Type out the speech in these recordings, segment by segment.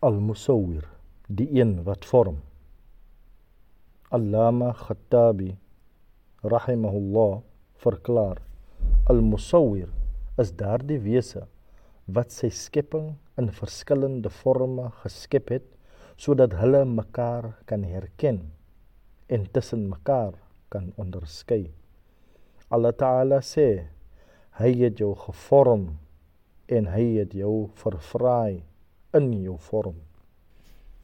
Al-Musawwir, die een wat vorm. Allama Khattabi rahimahullah verklaar Al-Musawwir is daardie wese wat sy skepping in verskillende forme geskep het sodat hulle mekaar kan herken en tussen mekaar kan onderskei. Allah Ta'ala sê hy het jou gevorm en hy het jou vervraai in jou vorm.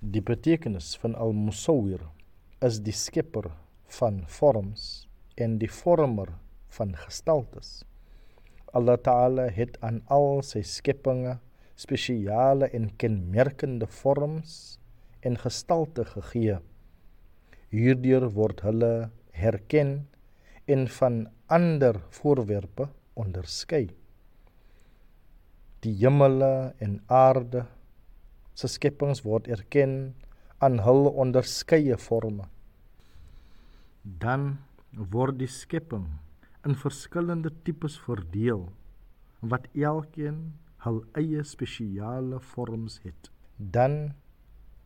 Die betekenis van al-musawwir is die skepper van vorms en die vormer van gestaltes. Allah Ta'ala het aan al sy skepinge spesiale en kenmerkende vorms en gestalte gegee. Hierdeur word hulle herken en van ander voorwerpe onderskei. Die hemele en aarde se skepings word erken aan hul onderskeie forme. Dan word die skepping in verskillende tipes verdeel wat elkeen hul eie spesiale vorms het. Dan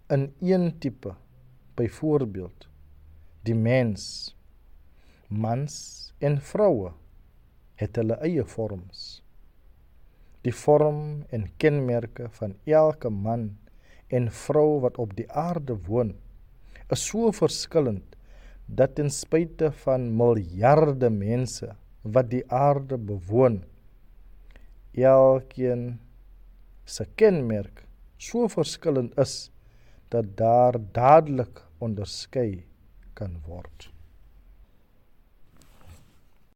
in een tipe byvoorbeeld die mens mans en vroue het hulle eie vorms die vorm en kenmerke van elke man en vrou wat op die aarde woon is so verskillend dat ten spyte van miljarde mense wat die aarde bewoon elkeen se kenmerk so verskillend is dat daar dadelik onderskei kan word